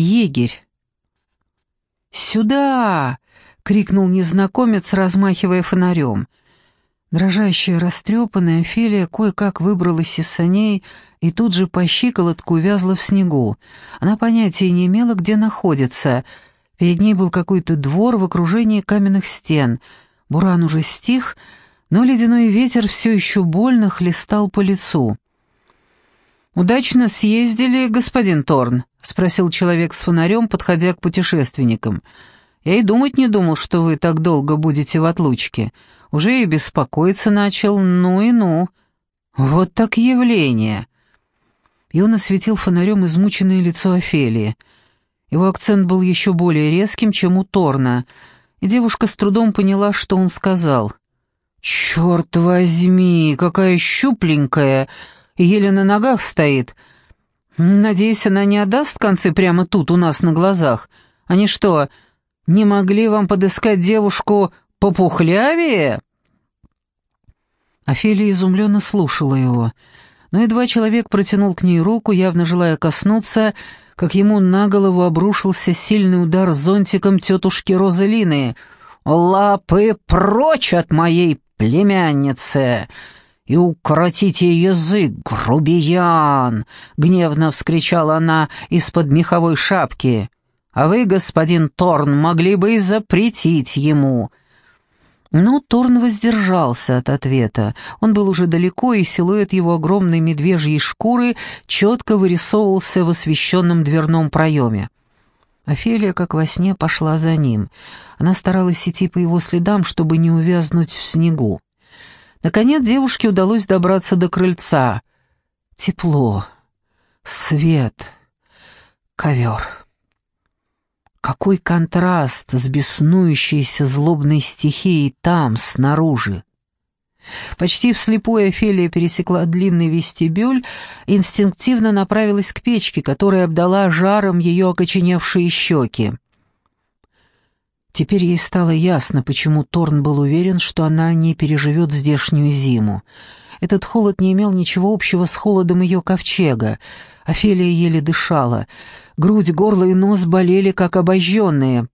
егерь. «Сюда!» — крикнул незнакомец, размахивая фонарем. Дрожащая, растрепанная Офелия кое-как выбралась из саней и тут же по щиколотку вязла в снегу. Она понятия не имела, где находится. Перед ней был какой-то двор в окружении каменных стен. Буран уже стих, но ледяной ветер все еще больно хлестал по лицу. «Удачно съездили, господин Торн?» — спросил человек с фонарем, подходя к путешественникам. «Я и думать не думал, что вы так долго будете в отлучке. Уже и беспокоиться начал, ну и ну. Вот так явление!» И он осветил фонарем измученное лицо Офелии. Его акцент был еще более резким, чем у Торна, и девушка с трудом поняла, что он сказал. «Черт возьми, какая щупленькая!» еле на ногах стоит. Надеюсь, она не отдаст концы прямо тут, у нас на глазах. Они что, не могли вам подыскать девушку попухлявее?» Офелия изумленно слушала его, но едва человек протянул к ней руку, явно желая коснуться, как ему на голову обрушился сильный удар зонтиком тетушки Розалины. «Лапы прочь от моей племянницы!» И укоротите язык, грубиян!» — гневно вскричала она из-под меховой шапки. «А вы, господин Торн, могли бы и запретить ему». Но Торн воздержался от ответа. Он был уже далеко, и силуэт его огромной медвежьей шкуры четко вырисовывался в освещенном дверном проеме. Офелия, как во сне, пошла за ним. Она старалась идти по его следам, чтобы не увязнуть в снегу. Наконец девушке удалось добраться до крыльца. Тепло, свет, ковер. Какой контраст с беснующейся злобной стихией там, снаружи. Почти вслепую Офелия пересекла длинный вестибюль инстинктивно направилась к печке, которая обдала жаром ее окоченевшие щеки. Теперь ей стало ясно, почему Торн был уверен, что она не переживет здешнюю зиму. Этот холод не имел ничего общего с холодом ее ковчега. Офелия еле дышала. Грудь, горло и нос болели, как обожженные.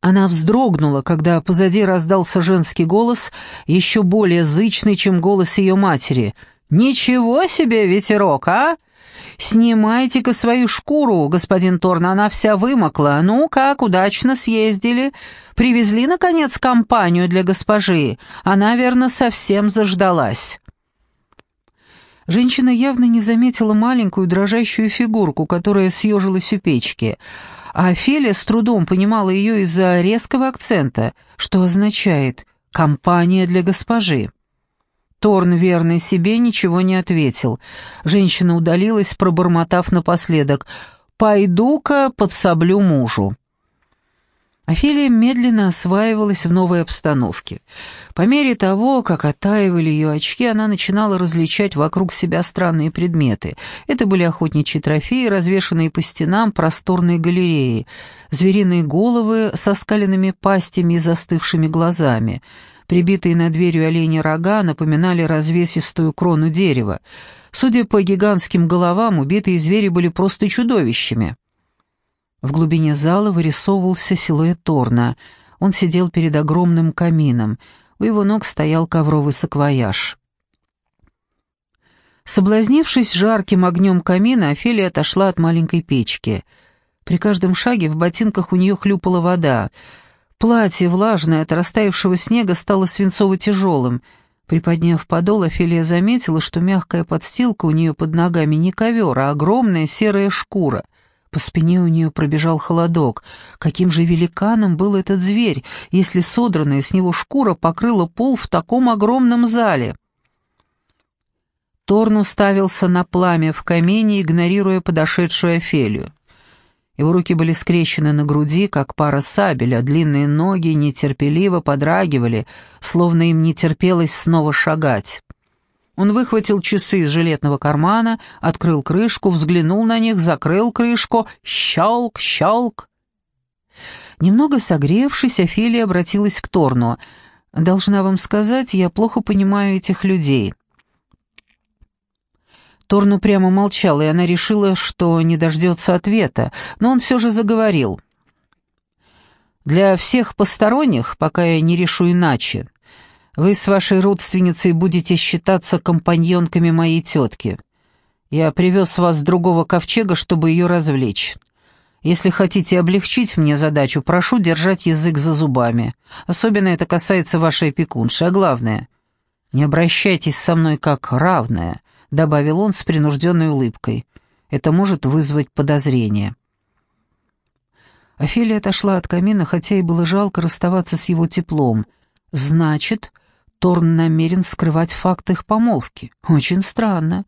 Она вздрогнула, когда позади раздался женский голос, еще более зычный, чем голос ее матери. «Ничего себе ветерок, а! «Снимайте-ка свою шкуру, господин Торн, она вся вымокла. Ну как, удачно съездили? Привезли, наконец, компанию для госпожи. Она, верно, совсем заждалась». Женщина явно не заметила маленькую дрожащую фигурку, которая съежилась у печки, а Офелия с трудом понимала ее из-за резкого акцента, что означает «компания для госпожи». Торн, верный себе, ничего не ответил. Женщина удалилась, пробормотав напоследок «Пойду-ка подсоблю мужу». Офелия медленно осваивалась в новой обстановке. По мере того, как оттаивали ее очки, она начинала различать вокруг себя странные предметы. Это были охотничьи трофеи, развешанные по стенам просторной галереи, звериные головы со скаленными пастями и застывшими глазами — Прибитые на дверью оленя рога напоминали развесистую крону дерева. Судя по гигантским головам, убитые звери были просто чудовищами. В глубине зала вырисовывался силуэт Торна. Он сидел перед огромным камином. У его ног стоял ковровый саквояж. Соблазнившись жарким огнем камина, Офелия отошла от маленькой печки. При каждом шаге в ботинках у нее хлюпала вода — Платье, влажное от растаявшего снега, стало свинцово-тяжелым. Приподняв подол, Офелия заметила, что мягкая подстилка у нее под ногами не ковер, а огромная серая шкура. По спине у нее пробежал холодок. Каким же великаном был этот зверь, если содранная с него шкура покрыла пол в таком огромном зале? Торн уставился на пламя в камине, игнорируя подошедшую Офелию. Его руки были скрещены на груди, как пара сабель, а длинные ноги нетерпеливо подрагивали, словно им не терпелось снова шагать. Он выхватил часы из жилетного кармана, открыл крышку, взглянул на них, закрыл крышку, щелк, щелк. Немного согревшись, Офелия обратилась к Торну. «Должна вам сказать, я плохо понимаю этих людей». Торну прямо молчал, и она решила, что не дождется ответа, но он все же заговорил. «Для всех посторонних, пока я не решу иначе, вы с вашей родственницей будете считаться компаньонками моей тетки. Я привез вас с другого ковчега, чтобы ее развлечь. Если хотите облегчить мне задачу, прошу держать язык за зубами. Особенно это касается вашей опекунши. А главное, не обращайтесь со мной как равная, добавил он с принужденной улыбкой. Это может вызвать подозрение. Офелия отошла от камина, хотя и было жалко расставаться с его теплом. Значит, Торн намерен скрывать факт их помолвки. Очень странно.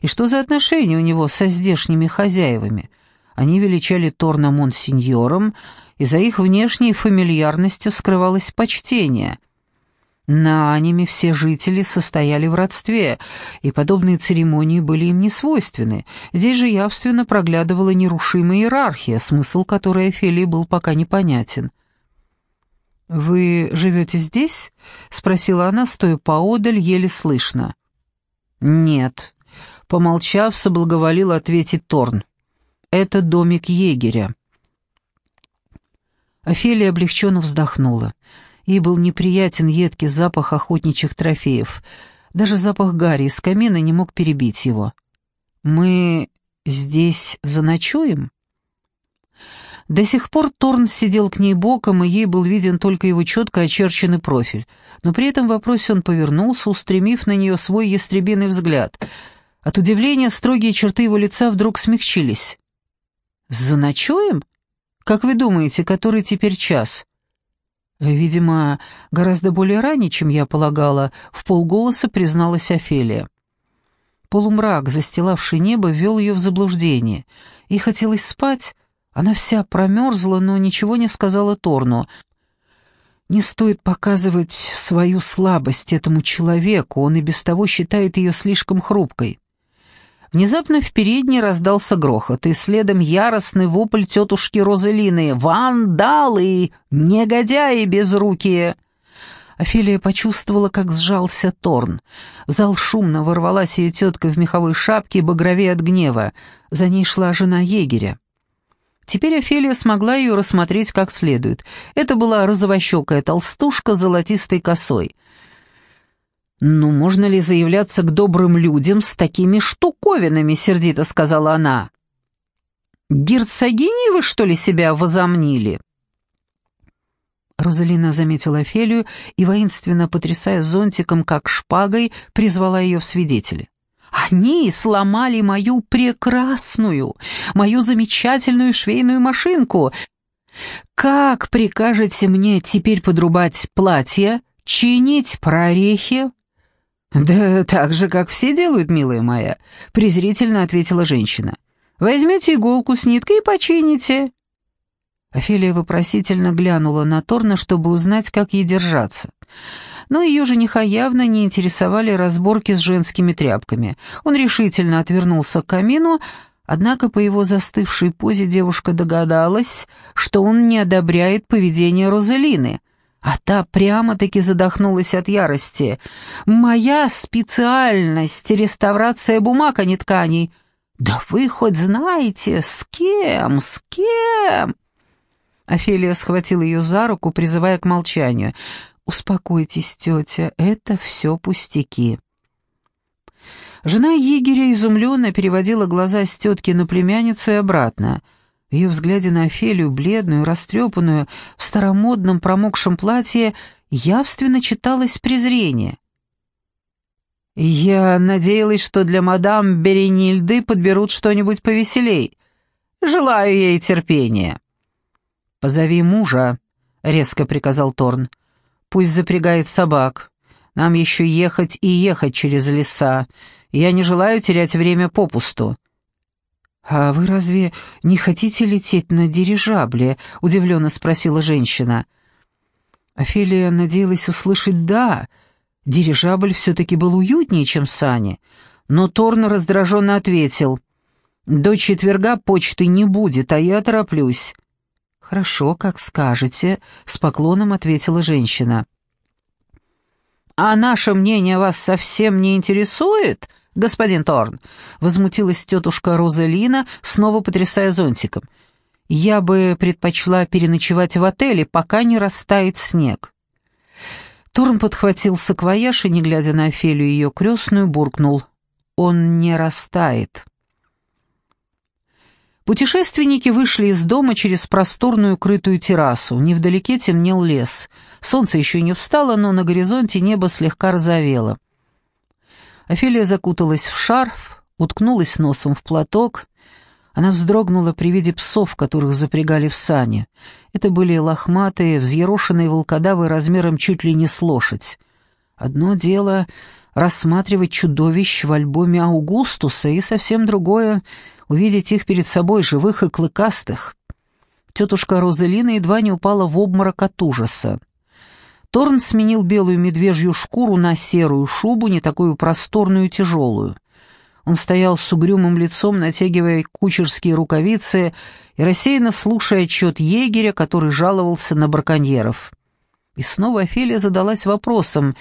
И что за отношения у него со здешними хозяевами? Они величали Торна монсеньором, и за их внешней фамильярностью скрывалось почтение. На аниме все жители состояли в родстве, и подобные церемонии были им не свойственны. Здесь же явственно проглядывала нерушимая иерархия, смысл которой Офелии был пока непонятен. «Вы живете здесь?» — спросила она, стоя поодаль, еле слышно. «Нет», — помолчав, соблаговолил ответить Торн. Это домик егеря». Офелия облегченно вздохнула. Ей был неприятен едкий запах охотничьих трофеев. Даже запах гари из камина не мог перебить его. «Мы здесь заночуем?» До сих пор Торн сидел к ней боком, и ей был виден только его четко очерченный профиль. Но при этом вопросе он повернулся, устремив на нее свой ястребиный взгляд. От удивления строгие черты его лица вдруг смягчились. «Заночуем? Как вы думаете, который теперь час?» «Видимо, гораздо более ранее, чем я полагала», — в полголоса призналась Офелия. Полумрак, застилавший небо, ввел ее в заблуждение. И хотелось спать. Она вся промерзла, но ничего не сказала Торну. Не стоит показывать свою слабость этому человеку, он и без того считает ее слишком хрупкой. Внезапно в передней раздался грохот, и следом яростный вопль тетушки Розелины «Вандалы! Негодяи безрукие!» Офелия почувствовала, как сжался Торн. В зал шумно ворвалась ее тетка в меховой шапке, багровее от гнева. За ней шла жена егеря. Теперь Офелия смогла ее рассмотреть как следует. Это была розовощекая толстушка с золотистой косой. «Ну, можно ли заявляться к добрым людям с такими штуковинами?» — сердито сказала она. «Герцогиней вы, что ли, себя возомнили?» Розалина заметила Офелию и, воинственно потрясая зонтиком, как шпагой, призвала ее в свидетели. «Они сломали мою прекрасную, мою замечательную швейную машинку. Как прикажете мне теперь подрубать платье, чинить прорехи, «Да так же, как все делают, милая моя», — презрительно ответила женщина. «Возьмете иголку с ниткой и почините». Офелия вопросительно глянула на Торна, чтобы узнать, как ей держаться. Но ее жениха явно не интересовали разборки с женскими тряпками. Он решительно отвернулся к камину, однако по его застывшей позе девушка догадалась, что он не одобряет поведение Розелины — а та прямо-таки задохнулась от ярости. «Моя специальность — реставрация бумаг, а не тканей. Да вы хоть знаете, с кем, с кем?» Офелия схватила ее за руку, призывая к молчанию. «Успокойтесь, тетя, это все пустяки». Жена егеря изумленно переводила глаза с тетки на племянницу и обратно — в ее взгляде на Офелию, бледную, растрепанную, в старомодном промокшем платье, явственно читалось презрение. «Я надеялась, что для мадам Беренильды подберут что-нибудь повеселей. Желаю ей терпения». «Позови мужа», — резко приказал Торн. «Пусть запрягает собак. Нам еще ехать и ехать через леса. Я не желаю терять время попусту». «А вы разве не хотите лететь на дирижабле?» — удивленно спросила женщина. Офелия надеялась услышать «да». Дирижабль все-таки был уютнее, чем сани. Но Торн раздраженно ответил. «До четверга почты не будет, а я тороплюсь». «Хорошо, как скажете», — с поклоном ответила женщина. «А наше мнение вас совсем не интересует?» Господин Торн!» — возмутилась тетушка Розалина, снова потрясая зонтиком. «Я бы предпочла переночевать в отеле, пока не растает снег». Торн подхватил саквояж и, не глядя на Офелию и ее крестную, буркнул. «Он не растает». Путешественники вышли из дома через просторную крытую террасу. Невдалеке темнел лес. Солнце еще не встало, но на горизонте небо слегка розовело. Офелия закуталась в шарф, уткнулась носом в платок. Она вздрогнула при виде псов, которых запрягали в сани. Это были лохматые, взъерошенные волкодавы размером чуть ли не с лошадь. Одно дело рассматривать чудовищ в альбоме Аугустуса, и совсем другое увидеть их перед собой, живых и клыкастых. Тетушка Розелина едва не упала в обморок от ужаса. Торн сменил белую медвежью шкуру на серую шубу, не такую просторную и тяжелую. Он стоял с угрюмым лицом, натягивая кучерские рукавицы и рассеянно слушая отчет егеря, который жаловался на браконьеров. И снова Офелия задалась вопросом,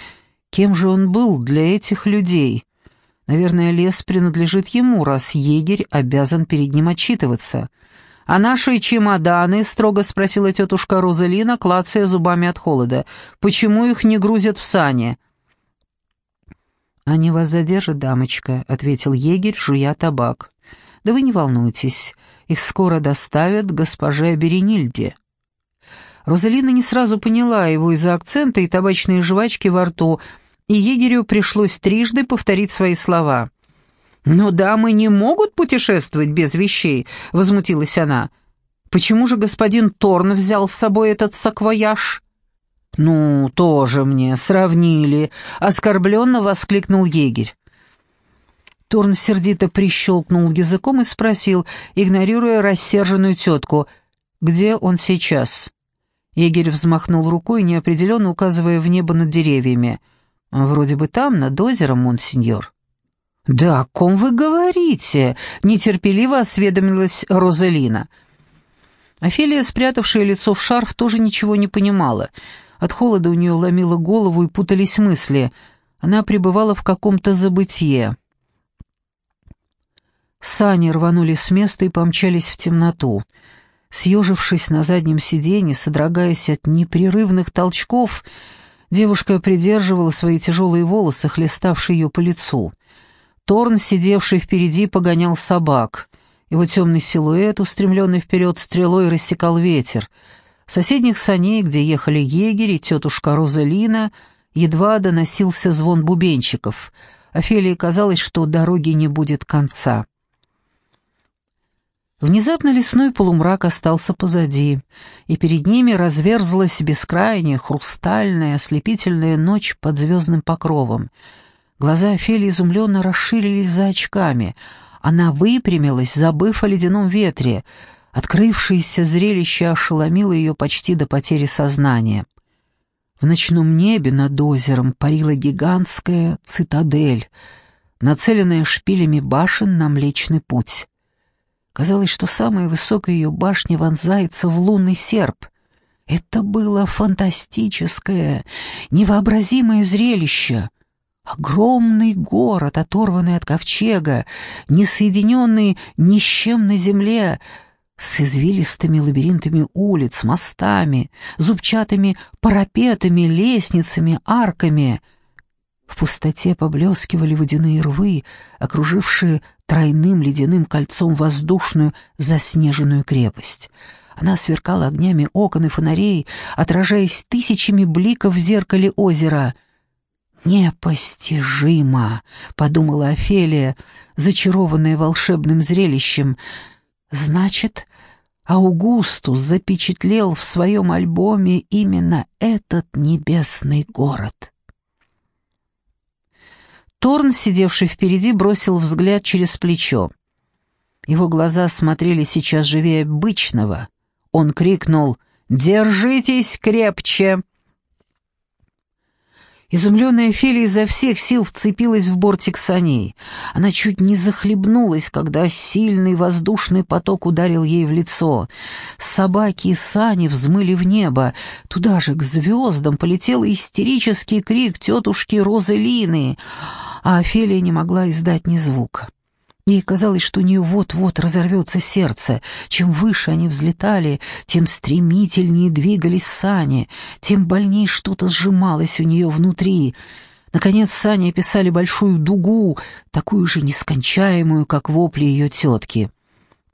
кем же он был для этих людей? Наверное, лес принадлежит ему, раз егерь обязан перед ним отчитываться. «А наши чемоданы?» — строго спросила тетушка Розалина, клацая зубами от холода. «Почему их не грузят в сани?» «Они вас задержат, дамочка», — ответил егерь, жуя табак. «Да вы не волнуйтесь, их скоро доставят госпоже Беренильде». Розалина не сразу поняла его из-за акцента и табачной жвачки во рту — и егерю пришлось трижды повторить свои слова. «Но дамы не могут путешествовать без вещей», — возмутилась она. «Почему же господин Торн взял с собой этот саквояж?» «Ну, тоже мне, сравнили», — оскорбленно воскликнул егерь. Торн сердито прищелкнул языком и спросил, игнорируя рассерженную тетку, «Где он сейчас?» Егерь взмахнул рукой, неопределенно указывая в небо над деревьями. «Вроде бы там, над озером, монсеньор». «Да о ком вы говорите?» — нетерпеливо осведомилась Розалина. Офелия, спрятавшая лицо в шарф, тоже ничего не понимала. От холода у нее ломило голову и путались мысли. Она пребывала в каком-то забытье. Сани рванули с места и помчались в темноту. Съежившись на заднем сиденье, содрогаясь от непрерывных толчков, Девушка придерживала свои тяжелые волосы, хлеставшие ее по лицу. Торн, сидевший впереди, погонял собак. Его темный силуэт, устремленный вперед стрелой, рассекал ветер. Соседних саней, где ехали егери и тетушка Розалина, едва доносился звон бубенчиков. Офелии казалось, что дороги не будет конца. Внезапно лесной полумрак остался позади, и перед ними разверзлась бескрайняя, хрустальная, ослепительная ночь под звездным покровом. Глаза Офелии изумленно расширились за очками. Она выпрямилась, забыв о ледяном ветре. Открывшееся зрелище ошеломило ее почти до потери сознания. В ночном небе над озером парила гигантская цитадель, нацеленная шпилями башен на Млечный Путь. Казалось, что самая высокая ее башня вонзается в лунный серп. Это было фантастическое, невообразимое зрелище. Огромный город, оторванный от ковчега, не соединенный ни с чем на земле, с извилистыми лабиринтами улиц, мостами, зубчатыми парапетами, лестницами, арками — в пустоте поблескивали водяные рвы, окружившие тройным ледяным кольцом воздушную заснеженную крепость. Она сверкала огнями окон и фонарей, отражаясь тысячами бликов в зеркале озера. «Непостижимо!» — подумала Офелия, зачарованная волшебным зрелищем. «Значит, Аугустус запечатлел в своем альбоме именно этот небесный город». Торн, сидевший впереди, бросил взгляд через плечо. Его глаза смотрели сейчас живее обычного. Он крикнул «Держитесь крепче!» Изумленная Фелия изо всех сил вцепилась в бортик саней. Она чуть не захлебнулась, когда сильный воздушный поток ударил ей в лицо. Собаки и сани взмыли в небо. Туда же, к звездам, полетел истерический крик тетушки Розелины — а Офелия не могла издать ни звука. Ей казалось, что у нее вот-вот разорвется сердце. Чем выше они взлетали, тем стремительнее двигались сани, тем больнее что-то сжималось у нее внутри. Наконец сани описали большую дугу, такую же нескончаемую, как вопли ее тетки.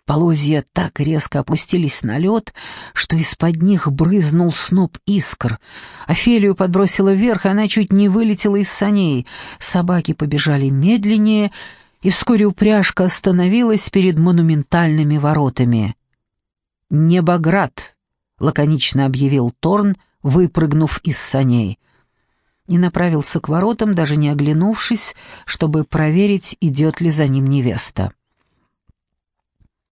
Полозья так резко опустились на лед, что из-под них брызнул сноп искр. Офелию подбросило вверх, и она чуть не вылетела из саней. Собаки побежали медленнее — и вскоре упряжка остановилась перед монументальными воротами. «Небоград», — лаконично объявил Торн, выпрыгнув из саней. И направился к воротам, даже не оглянувшись, чтобы проверить, идет ли за ним невеста.